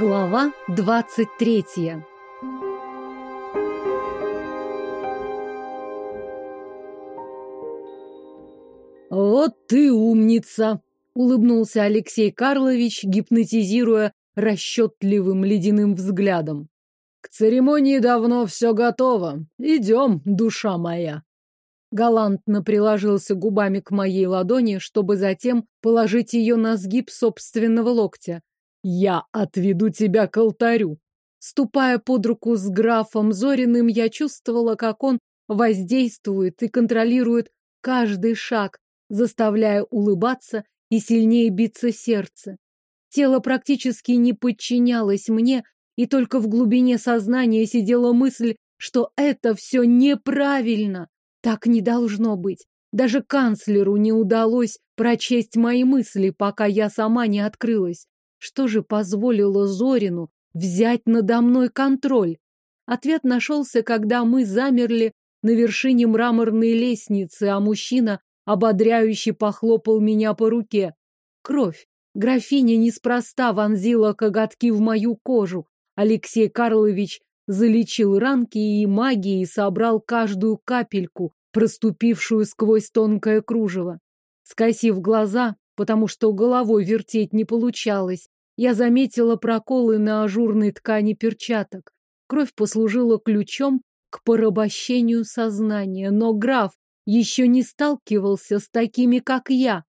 Глава двадцать третья «Вот ты умница!» — улыбнулся Алексей Карлович, гипнотизируя расчетливым ледяным взглядом. «К церемонии давно все готово. Идем, душа моя!» Галантно приложился губами к моей ладони, чтобы затем положить ее на сгиб собственного локтя. «Я отведу тебя к алтарю!» Ступая под руку с графом Зориным, я чувствовала, как он воздействует и контролирует каждый шаг, заставляя улыбаться и сильнее биться сердце. Тело практически не подчинялось мне, и только в глубине сознания сидела мысль, что это все неправильно. Так не должно быть. Даже канцлеру не удалось прочесть мои мысли, пока я сама не открылась. Что же позволило Зорину взять надо мной контроль? Ответ нашелся, когда мы замерли на вершине мраморной лестницы, а мужчина ободряюще похлопал меня по руке. Кровь. Графиня неспроста вонзила коготки в мою кожу. Алексей Карлович залечил ранки и магией собрал каждую капельку, проступившую сквозь тонкое кружево. Скосив глаза, потому что головой вертеть не получалось, я заметила проколы на ажурной ткани перчаток. Кровь послужила ключом к порабощению сознания, но граф еще не сталкивался с такими, как я.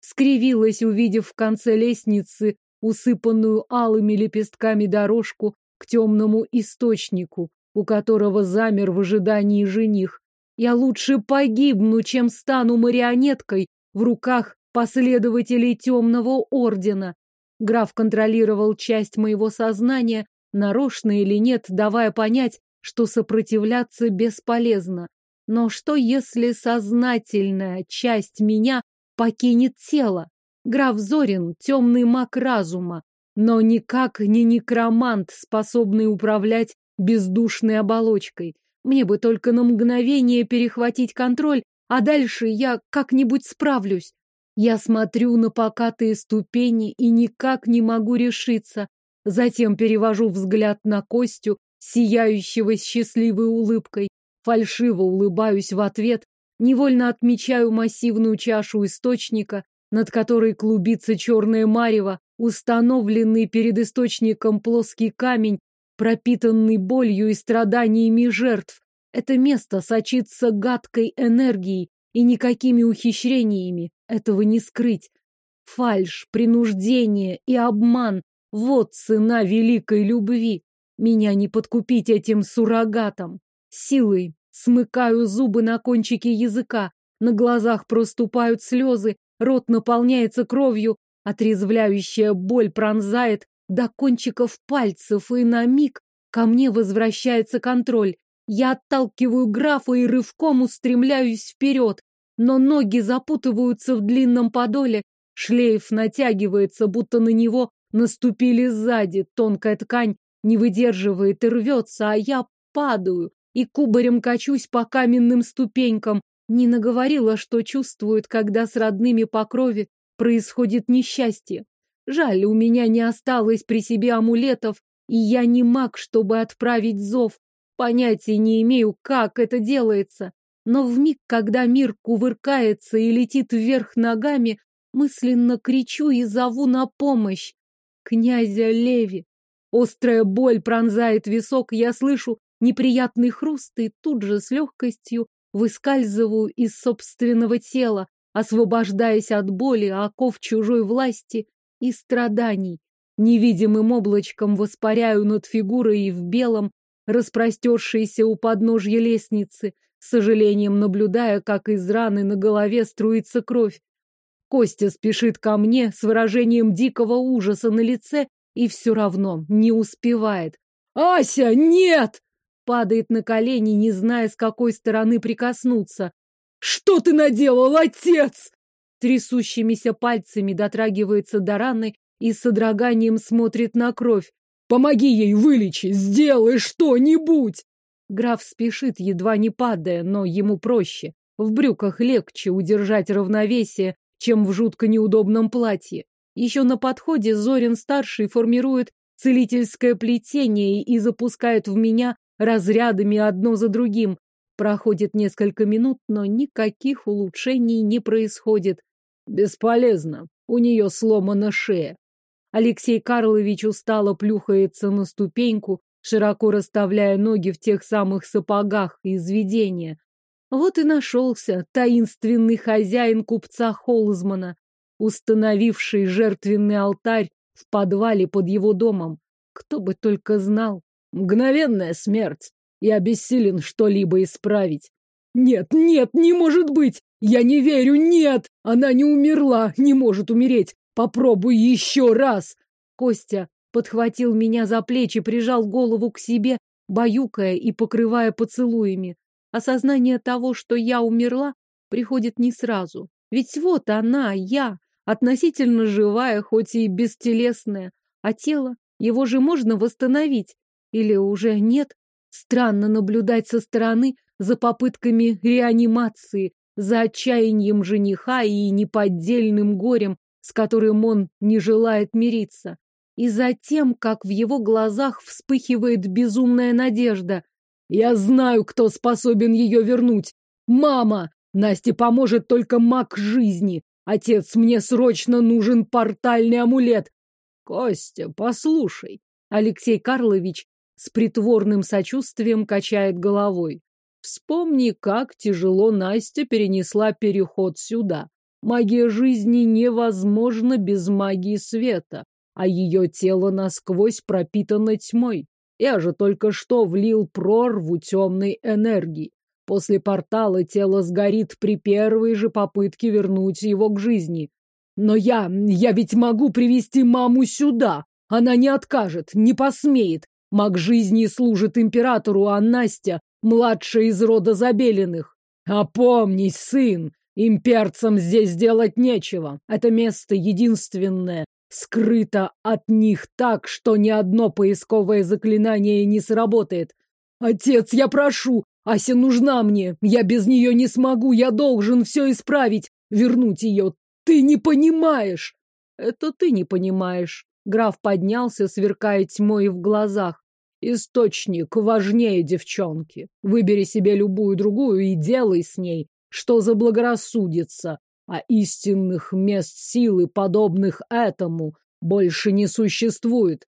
Скривилась, увидев в конце лестницы усыпанную алыми лепестками дорожку к темному источнику, у которого замер в ожидании жених. Я лучше погибну, чем стану марионеткой в руках последователей темного ордена. Граф контролировал часть моего сознания, нарочно или нет, давая понять, что сопротивляться бесполезно. Но что, если сознательная часть меня покинет тело? Граф Зорин — темный маг разума, но никак не некромант, способный управлять бездушной оболочкой. Мне бы только на мгновение перехватить контроль, а дальше я как-нибудь справлюсь. Я смотрю на покатые ступени и никак не могу решиться. Затем перевожу взгляд на Костю, сияющего счастливой улыбкой. Фальшиво улыбаюсь в ответ, невольно отмечаю массивную чашу источника, над которой клубится черное марево, установленный перед источником плоский камень, пропитанный болью и страданиями жертв. Это место сочится гадкой энергией, и никакими ухищрениями этого не скрыть. Фальшь, принуждение и обман — вот цена великой любви. Меня не подкупить этим суррогатом. Силой смыкаю зубы на кончике языка, на глазах проступают слезы, рот наполняется кровью, отрезвляющая боль пронзает до кончиков пальцев, и на миг ко мне возвращается контроль. Я отталкиваю графа и рывком устремляюсь вперед, но ноги запутываются в длинном подоле, шлейф натягивается, будто на него наступили сзади, тонкая ткань не выдерживает и рвется, а я падаю и кубарем качусь по каменным ступенькам. Не наговорила, что чувствует, когда с родными по крови происходит несчастье. Жаль, у меня не осталось при себе амулетов, и я не маг, чтобы отправить зов. Понятия не имею, как это делается. Но в миг, когда мир кувыркается и летит вверх ногами, мысленно кричу и зову на помощь. Князя Леви. Острая боль пронзает висок, я слышу неприятный хруст и тут же с легкостью выскальзываю из собственного тела, освобождаясь от боли, оков чужой власти и страданий. Невидимым облачком воспаряю над фигурой в белом, распростершейся у подножья лестницы, сожалением наблюдая, как из раны на голове струится кровь. Костя спешит ко мне с выражением дикого ужаса на лице и все равно не успевает. «Ася, нет!» Падает на колени, не зная, с какой стороны прикоснуться. «Что ты наделал, отец?» Трясущимися пальцами дотрагивается до раны и с содроганием смотрит на кровь. «Помоги ей вылечить! Сделай что-нибудь!» Граф спешит, едва не падая, но ему проще. В брюках легче удержать равновесие, чем в жутко неудобном платье. Еще на подходе Зорин-старший формирует целительское плетение и запускает в меня разрядами одно за другим. Проходит несколько минут, но никаких улучшений не происходит. Бесполезно. У нее сломана шея. Алексей Карлович устало плюхается на ступеньку, широко расставляя ноги в тех самых сапогах из видения. Вот и нашелся таинственный хозяин купца Холзмана, установивший жертвенный алтарь в подвале под его домом. Кто бы только знал. Мгновенная смерть. Я бессилен что-либо исправить. Нет, нет, не может быть! Я не верю, нет! Она не умерла, не может умереть. Попробуй еще раз. Костя подхватил меня за плечи, прижал голову к себе, баюкая и покрывая поцелуями. Осознание того, что я умерла, приходит не сразу. Ведь вот она, я, относительно живая, хоть и бестелесная, а тело, его же можно восстановить. Или уже нет? Странно наблюдать со стороны за попытками реанимации, за отчаянием жениха и неподдельным горем, с которым он не желает мириться. И за тем, как в его глазах вспыхивает безумная надежда. «Я знаю, кто способен ее вернуть! Мама! Насте поможет только маг жизни! Отец, мне срочно нужен портальный амулет!» «Костя, послушай!» Алексей Карлович с притворным сочувствием качает головой. Вспомни, как тяжело Настя перенесла переход сюда. Магия жизни невозможна без магии света, а ее тело насквозь пропитано тьмой. Я же только что влил прорву темной энергии. После портала тело сгорит при первой же попытке вернуть его к жизни. Но я, я ведь могу привести маму сюда. Она не откажет, не посмеет. Маг жизни служит императору, а Настя — младшая из рода Забелиных. Опомнись, сын, имперцам здесь делать нечего. Это место единственное, скрыто от них так, что ни одно поисковое заклинание не сработает. Отец, я прошу, Ася нужна мне. Я без нее не смогу, я должен все исправить, вернуть ее. Ты не понимаешь. Это ты не понимаешь. Граф поднялся, сверкая тьмой в глазах. Источник важнее девчонки. Выбери себе любую другую и делай с ней, что заблагорассудится. А истинных мест силы, подобных этому, больше не существует.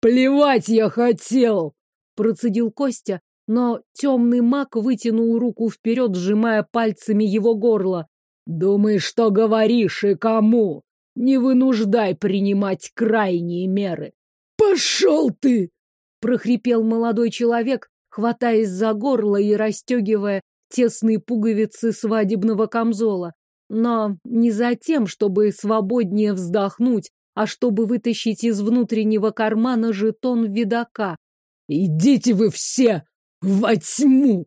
Плевать я хотел! Процедил Костя, но темный маг вытянул руку вперед, сжимая пальцами его горло. Думаешь, что говоришь и кому? Не вынуждай принимать крайние меры. Пошел ты! прохрипел молодой человек, хватаясь за горло и расстегивая тесные пуговицы свадебного камзола. Но не за тем, чтобы свободнее вздохнуть, а чтобы вытащить из внутреннего кармана жетон видака. «Идите вы все во тьму!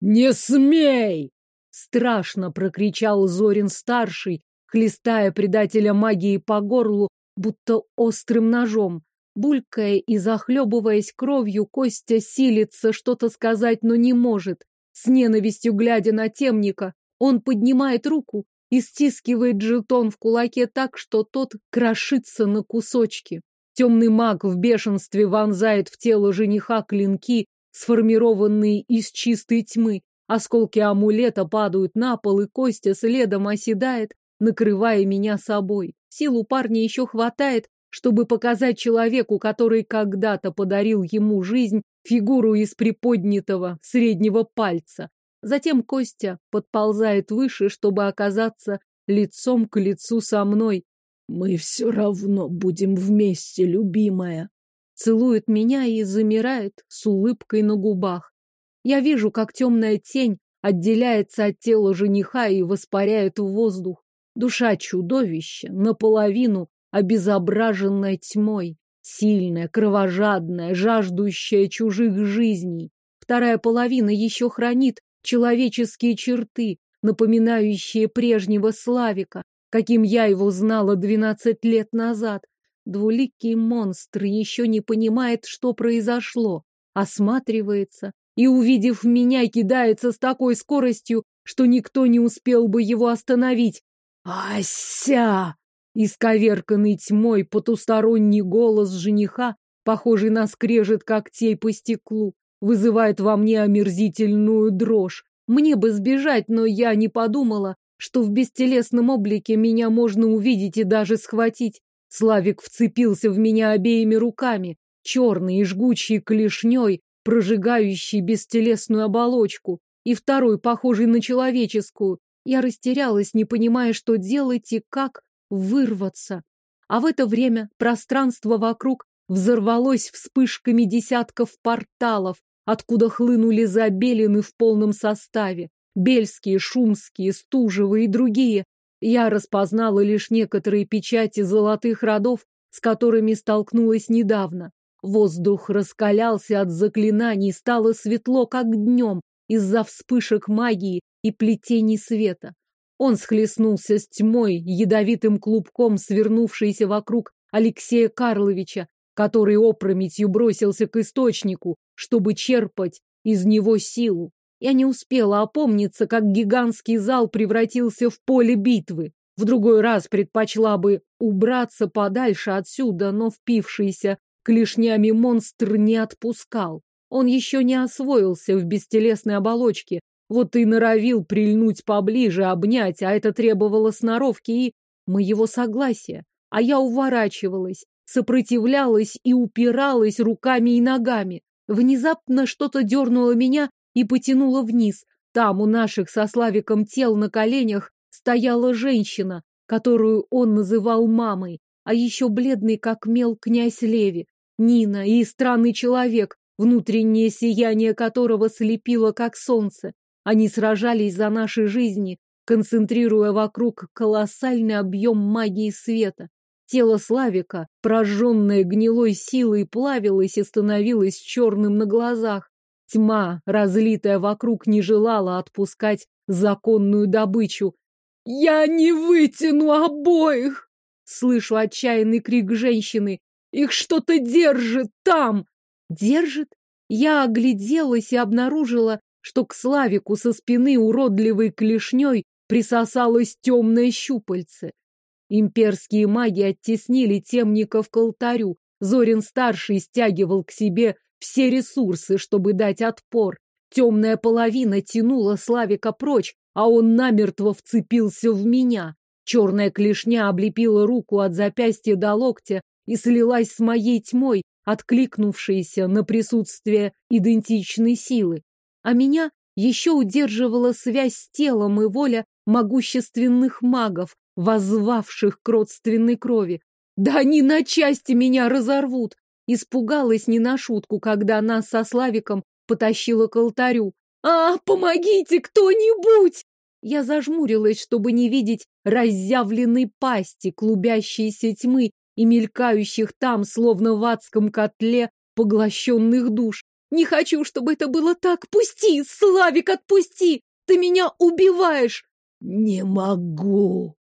Не смей!» Страшно прокричал Зорин-старший, хлестая предателя магии по горлу, будто острым ножом. Булькая и захлебываясь кровью, Костя силится что-то сказать, но не может. С ненавистью глядя на темника, он поднимает руку и стискивает жетон в кулаке так, что тот крошится на кусочки. Темный маг в бешенстве вонзает в тело жениха клинки, сформированные из чистой тьмы. Осколки амулета падают на пол, и Костя следом оседает, накрывая меня собой. Силу парня еще хватает, чтобы показать человеку, который когда-то подарил ему жизнь, фигуру из приподнятого среднего пальца. Затем Костя подползает выше, чтобы оказаться лицом к лицу со мной. «Мы все равно будем вместе, любимая!» Целует меня и замирает с улыбкой на губах. Я вижу, как темная тень отделяется от тела жениха и воспаряет в воздух. Душа чудовища, наполовину обезображенная тьмой, сильная, кровожадная, жаждущая чужих жизней. Вторая половина еще хранит человеческие черты, напоминающие прежнего Славика, каким я его знала двенадцать лет назад. Двуликий монстр еще не понимает, что произошло, осматривается и, увидев меня, кидается с такой скоростью, что никто не успел бы его остановить. «Ася!» Исковерканный тьмой потусторонний голос жениха похожий на скрежет когтей по стеклу, вызывает во мне омерзительную дрожь. Мне бы сбежать, но я не подумала, что в бестелесном облике меня можно увидеть и даже схватить. Славик вцепился в меня обеими руками, черный и жгучий клешней, прожигающий бестелесную оболочку, и второй, похожий на человеческую. Я растерялась, не понимая, что делать и как вырваться. А в это время пространство вокруг взорвалось вспышками десятков порталов, откуда хлынули забелины в полном составе. Бельские, Шумские, Стужевые и другие. Я распознала лишь некоторые печати золотых родов, с которыми столкнулась недавно. Воздух раскалялся от заклинаний, стало светло, как днем, из-за вспышек магии и плетений света. Он схлестнулся с тьмой, ядовитым клубком, свернувшейся вокруг Алексея Карловича, который опрометью бросился к источнику, чтобы черпать из него силу. Я не успела опомниться, как гигантский зал превратился в поле битвы. В другой раз предпочла бы убраться подальше отсюда, но впившийся клешнями монстр не отпускал. Он еще не освоился в бестелесной оболочке, вот и норовил прильнуть поближе, обнять, а это требовало сноровки и моего согласия. А я уворачивалась, сопротивлялась и упиралась руками и ногами. Внезапно что-то дернуло меня и потянуло вниз. Там у наших со Славиком тел на коленях стояла женщина, которую он называл мамой, а еще бледный как мел князь Леви, Нина и странный человек, внутреннее сияние которого слепило как солнце. Они сражались за наши жизни, концентрируя вокруг колоссальный объем магии света. Тело Славика, прожженное гнилой силой, плавилось и становилось черным на глазах. Тьма, разлитая вокруг, не желала отпускать законную добычу. «Я не вытяну обоих!» Слышу отчаянный крик женщины. «Их что-то держит там!» «Держит?» Я огляделась и обнаружила, что к Славику со спины уродливой клешней присосалось темное щупальце. Имперские маги оттеснили темников к алтарю. Зорин-старший стягивал к себе все ресурсы, чтобы дать отпор. Темная половина тянула Славика прочь, а он намертво вцепился в меня. Черная клешня облепила руку от запястья до локтя и слилась с моей тьмой, откликнувшейся на присутствие идентичной силы а меня еще удерживала связь с телом и воля могущественных магов, воззвавших к родственной крови. Да они на части меня разорвут! Испугалась не на шутку, когда нас со Славиком потащила к алтарю. «А, помогите кто-нибудь!» Я зажмурилась, чтобы не видеть разъявленной пасти, клубящейся тьмы и мелькающих там, словно в адском котле, поглощенных душ. Не хочу, чтобы это было так. Пусти, Славик, отпусти! Ты меня убиваешь! Не могу!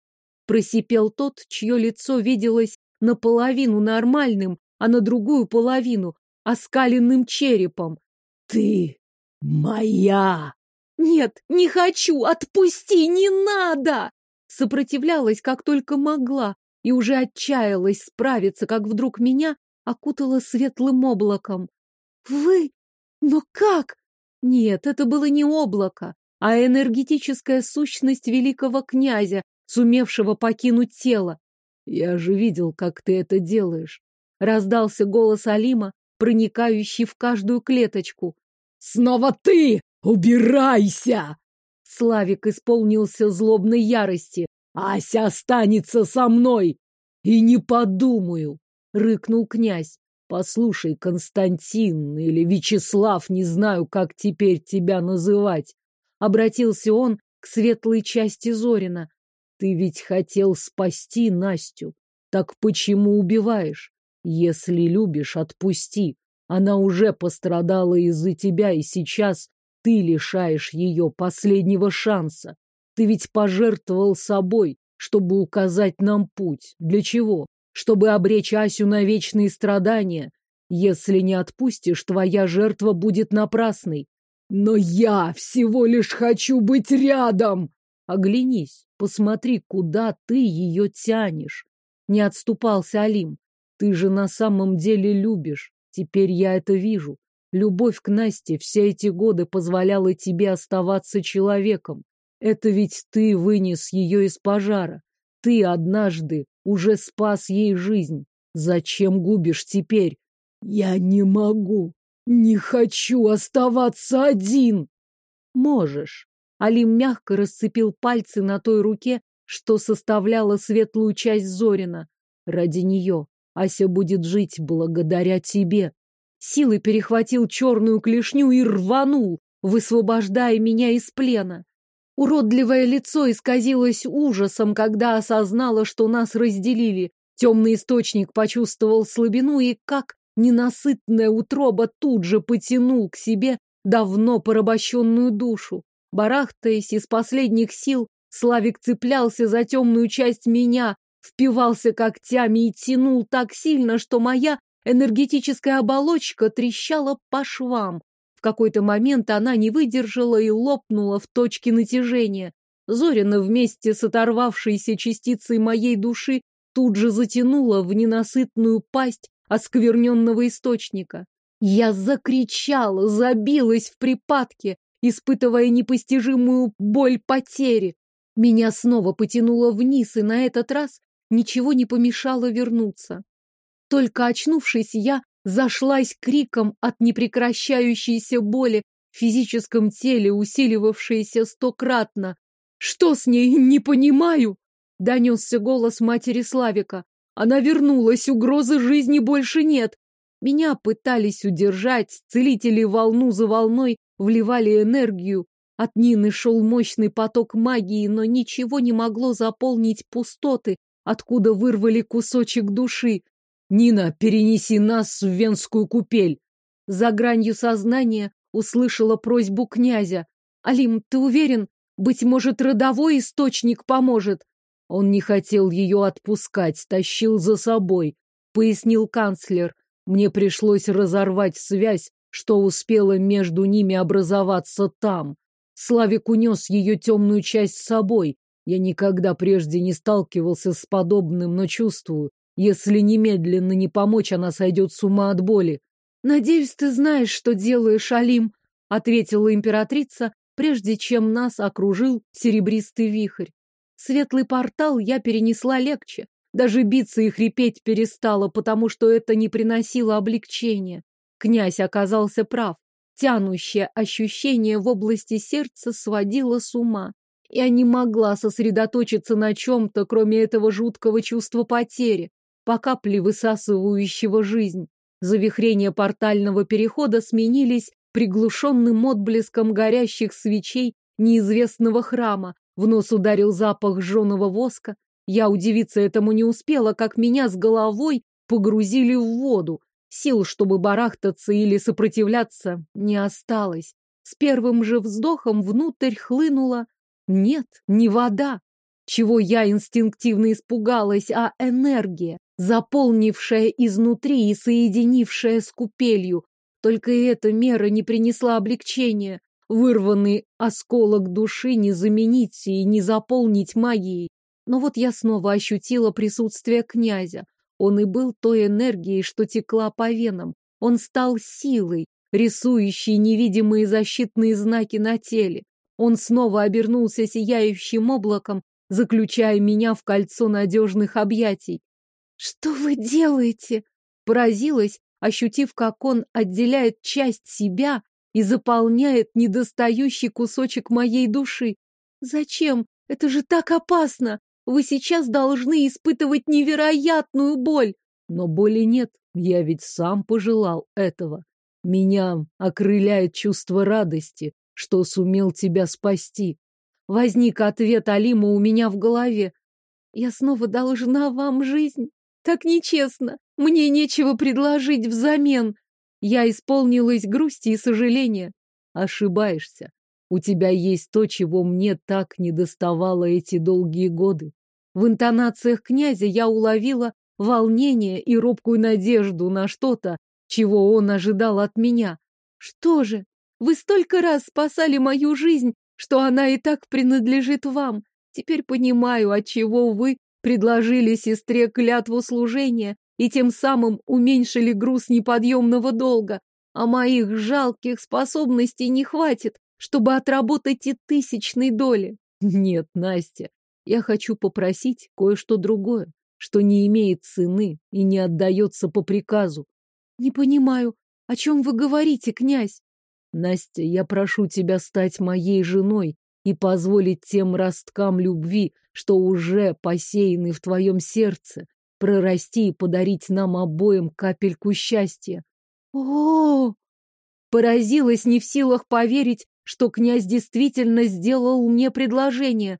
Просипел тот, чье лицо виделось наполовину нормальным, а на другую половину оскаленным черепом. Ты моя! Нет, не хочу! Отпусти! Не надо! Сопротивлялась, как только могла, и уже отчаялась справиться, как вдруг меня окутало светлым облаком. Вы? Но как? Нет, это было не облако, а энергетическая сущность великого князя, сумевшего покинуть тело. Я же видел, как ты это делаешь. Раздался голос Алима, проникающий в каждую клеточку. Снова ты! Убирайся! Славик исполнился злобной ярости. Ася останется со мной! И не подумаю! Рыкнул князь. Послушай, Константин или Вячеслав, не знаю, как теперь тебя называть. Обратился он к светлой части Зорина. Ты ведь хотел спасти Настю. Так почему убиваешь? Если любишь, отпусти. Она уже пострадала из-за тебя, и сейчас ты лишаешь ее последнего шанса. Ты ведь пожертвовал собой, чтобы указать нам путь. Для чего? чтобы обречь Асю на вечные страдания. Если не отпустишь, твоя жертва будет напрасной. Но я всего лишь хочу быть рядом. Оглянись, посмотри, куда ты ее тянешь. Не отступался Алим. Ты же на самом деле любишь. Теперь я это вижу. Любовь к Насте все эти годы позволяла тебе оставаться человеком. Это ведь ты вынес ее из пожара. Ты однажды уже спас ей жизнь. Зачем губишь теперь? Я не могу, не хочу оставаться один. Можешь. Алим мягко расцепил пальцы на той руке, что составляла светлую часть Зорина. Ради нее Ася будет жить благодаря тебе. Силой перехватил черную клешню и рванул, высвобождая меня из плена. Уродливое лицо исказилось ужасом, когда осознала, что нас разделили. Темный источник почувствовал слабину и, как ненасытная утроба, тут же потянул к себе давно порабощенную душу. Барахтаясь из последних сил, Славик цеплялся за темную часть меня, впивался когтями и тянул так сильно, что моя энергетическая оболочка трещала по швам. В какой-то момент она не выдержала и лопнула в точке натяжения. Зорина вместе с оторвавшейся частицей моей души тут же затянула в ненасытную пасть оскверненного источника. Я закричала, забилась в припадке, испытывая непостижимую боль потери. Меня снова потянуло вниз, и на этот раз ничего не помешало вернуться. Только очнувшись, я зашлась криком от непрекращающейся боли в физическом теле, усиливавшейся стократно. «Что с ней? Не понимаю!» — донесся голос матери Славика. «Она вернулась, угрозы жизни больше нет!» Меня пытались удержать, целители волну за волной вливали энергию, от Нины шел мощный поток магии, но ничего не могло заполнить пустоты, откуда вырвали кусочек души. «Нина, перенеси нас в Венскую купель!» За гранью сознания услышала просьбу князя. «Алим, ты уверен? Быть может, родовой источник поможет?» Он не хотел ее отпускать, тащил за собой, пояснил канцлер. Мне пришлось разорвать связь, что успела между ними образоваться там. Славик унес ее темную часть с собой. Я никогда прежде не сталкивался с подобным, но чувствую, если немедленно не помочь, она сойдет с ума от боли. «Надеюсь, ты знаешь, что делаешь, Алим», — ответила императрица, прежде чем нас окружил серебристый вихрь. Светлый портал я перенесла легче. Даже биться и хрипеть перестала, потому что это не приносило облегчения. Князь оказался прав. Тянущее ощущение в области сердца сводило с ума. Я не могла сосредоточиться на чем-то, кроме этого жуткого чувства потери, по капле высасывающего жизнь. Завихрения портального перехода сменились приглушенным отблеском горящих свечей неизвестного храма. В нос ударил запах жженого воска. Я удивиться этому не успела, как меня с головой погрузили в воду. Сил, чтобы барахтаться или сопротивляться, не осталось. С первым же вздохом внутрь хлынула... Нет, не вода, чего я инстинктивно испугалась, а энергия, заполнившая изнутри и соединившая с купелью. Только эта мера не принесла облегчения. Вырванный осколок души не заменить и не заполнить магией. Но вот я снова ощутила присутствие князя. Он и был той энергией, что текла по венам. Он стал силой, рисующей невидимые защитные знаки на теле. Он снова обернулся сияющим облаком, заключая меня в кольцо надежных объятий. «Что вы делаете?» Поразилась, ощутив, как он отделяет часть себя и заполняет недостающий кусочек моей души. «Зачем? Это же так опасно! Вы сейчас должны испытывать невероятную боль. Но боли нет, я ведь сам пожелал этого. Меня окрыляет чувство радости, что сумел тебя спасти. Возник ответ Алима у меня в голове. Я снова должна вам жизнь. Так нечестно. Мне нечего предложить взамен. Я исполнилась грусти и сожаления. Ошибаешься. У тебя есть то, чего мне так недоставало эти долгие годы. В интонациях князя я уловила волнение и робкую надежду на что-то, чего он ожидал от меня. Что же, вы столько раз спасали мою жизнь, что она и так принадлежит вам. Теперь понимаю, отчего вы предложили сестре клятву служения, и тем самым уменьшили груз неподъемного долга, а моих жалких способностей не хватит, чтобы отработать и тысячной доли. Нет, Настя, я хочу попросить кое-что другое, что не имеет цены и не отдается по приказу. Не понимаю, о чем вы говорите, князь? Настя, я прошу тебя стать моей женой и позволить тем росткам любви, что уже посеяны в твоем сердце, прорасти и подарить нам обоим капельку счастья. О, -о! Поразилась не в силах поверить, что князь действительно сделал мне предложение.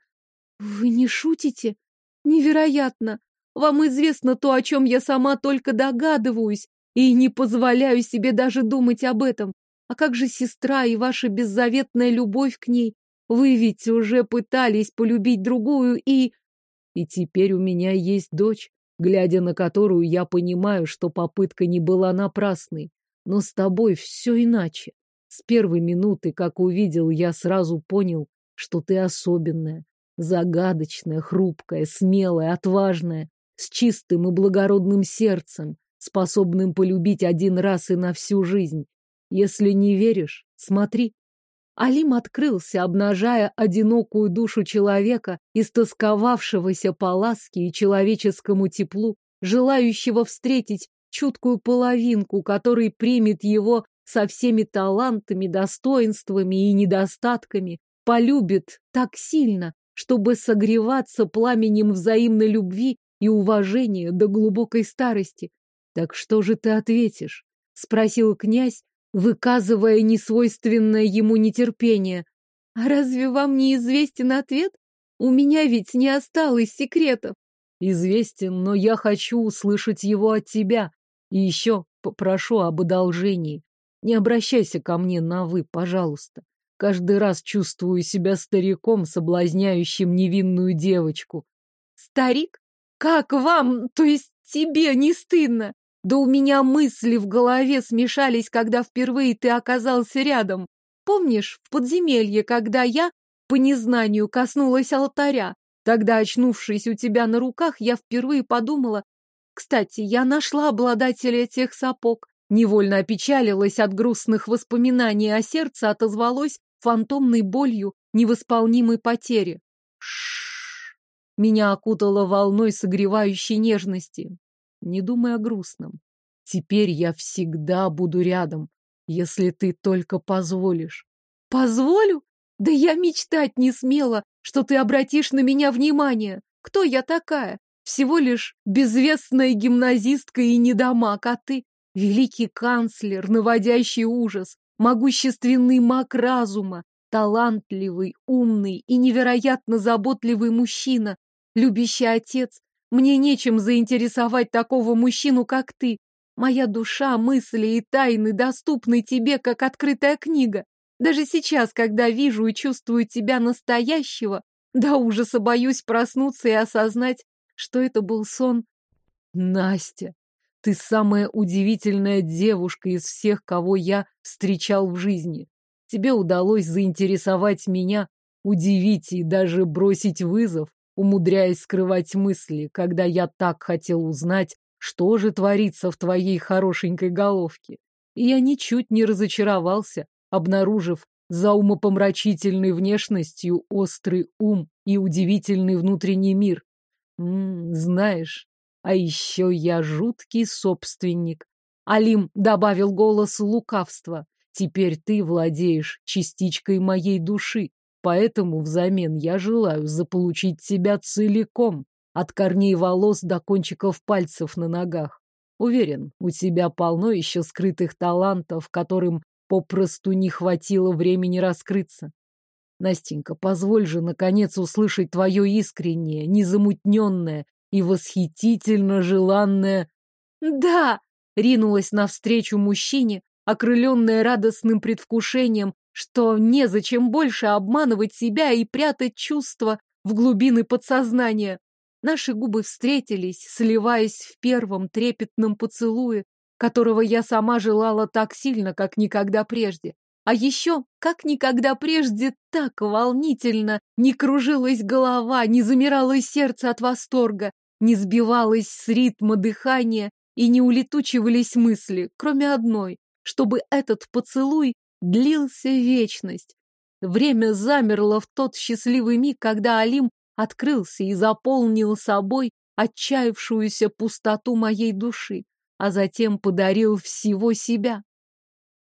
Вы не шутите? Невероятно! Вам известно то, о чем я сама только догадываюсь, и не позволяю себе даже думать об этом. А как же сестра и ваша беззаветная любовь к ней? Вы ведь уже пытались полюбить другую и... И теперь у меня есть дочь, глядя на которую я понимаю, что попытка не была напрасной. Но с тобой все иначе. С первой минуты, как увидел, я сразу понял, что ты особенная, загадочная, хрупкая, смелая, отважная, с чистым и благородным сердцем, способным полюбить один раз и на всю жизнь. Если не веришь, смотри. Алим открылся, обнажая одинокую душу человека, истосковавшегося по ласке и человеческому теплу, желающего встретить чуткую половинку, который примет его со всеми талантами, достоинствами и недостатками, полюбит так сильно, чтобы согреваться пламенем взаимной любви и уважения до глубокой старости. Так что же ты ответишь? Спросил князь, выказывая несвойственное ему нетерпение. А разве вам не известен ответ? У меня ведь не осталось секретов. Известен, но я хочу услышать его от тебя. И еще попрошу об одолжении. Не обращайся ко мне на «вы», пожалуйста. Каждый раз чувствую себя стариком, соблазняющим невинную девочку. Старик? Как вам, то есть тебе, не стыдно? Да у меня мысли в голове смешались, когда впервые ты оказался рядом. Помнишь, в подземелье, когда я по незнанию коснулась алтаря? Тогда, очнувшись у тебя на руках, я впервые подумала... Кстати, я нашла обладателя тех сапог. Невольно опечалилась от грустных воспоминаний, а сердце отозвалось фантомной болью невосполнимой потери. Шш! Меня окутало волной согревающей нежности. Не думай о грустном. Теперь я всегда буду рядом, если ты только позволишь. Позволю? Да я мечтать не смела, что ты обратишь на меня внимание. Кто я такая? Всего лишь безвестная гимназистка и недомак, а ты — великий канцлер, наводящий ужас, могущественный маг разума, талантливый, умный и невероятно заботливый мужчина, любящий отец, мне нечем заинтересовать такого мужчину, как ты. Моя душа, мысли и тайны доступны тебе, как открытая книга. Даже сейчас, когда вижу и чувствую тебя настоящего, до ужаса боюсь проснуться и осознать, что это был сон. Настя, ты самая удивительная девушка из всех, кого я встречал в жизни. Тебе удалось заинтересовать меня, удивить и даже бросить вызов умудряясь скрывать мысли, когда я так хотел узнать, что же творится в твоей хорошенькой головке. И я ничуть не разочаровался, обнаружив за умопомрачительной внешностью острый ум и удивительный внутренний мир. М -м, знаешь, а еще я жуткий собственник. Алим добавил голос лукавства. Теперь ты владеешь частичкой моей души, Поэтому взамен я желаю заполучить тебя целиком, от корней волос до кончиков пальцев на ногах. Уверен, у тебя полно еще скрытых талантов, которым попросту не хватило времени раскрыться. Настенька, позволь же, наконец, услышать твое искреннее, незамутненное и восхитительно желанное «Да!» — ринулась навстречу мужчине, окрыленная радостным предвкушением что незачем больше обманывать себя и прятать чувства в глубины подсознания. Наши губы встретились, сливаясь в первом трепетном поцелуе, которого я сама желала так сильно, как никогда прежде. А еще, как никогда прежде, так волнительно не кружилась голова, не замирало сердце от восторга, не сбивалось с ритма дыхания, и не улетучивались мысли, кроме одной, чтобы этот поцелуй длился вечность. Время замерло в тот счастливый миг, когда Алим открылся и заполнил собой отчаявшуюся пустоту моей души, а затем подарил всего себя.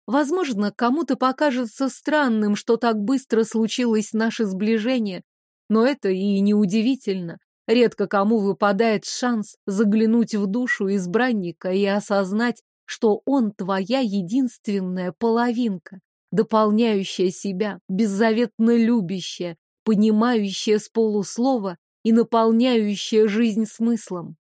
Возможно, кому-то покажется странным, что так быстро случилось наше сближение, но это и неудивительно. Редко кому выпадает шанс заглянуть в душу избранника и осознать, что он твоя единственная половинка, дополняющая себя, беззаветно любящая, понимающая с полуслова и наполняющая жизнь смыслом.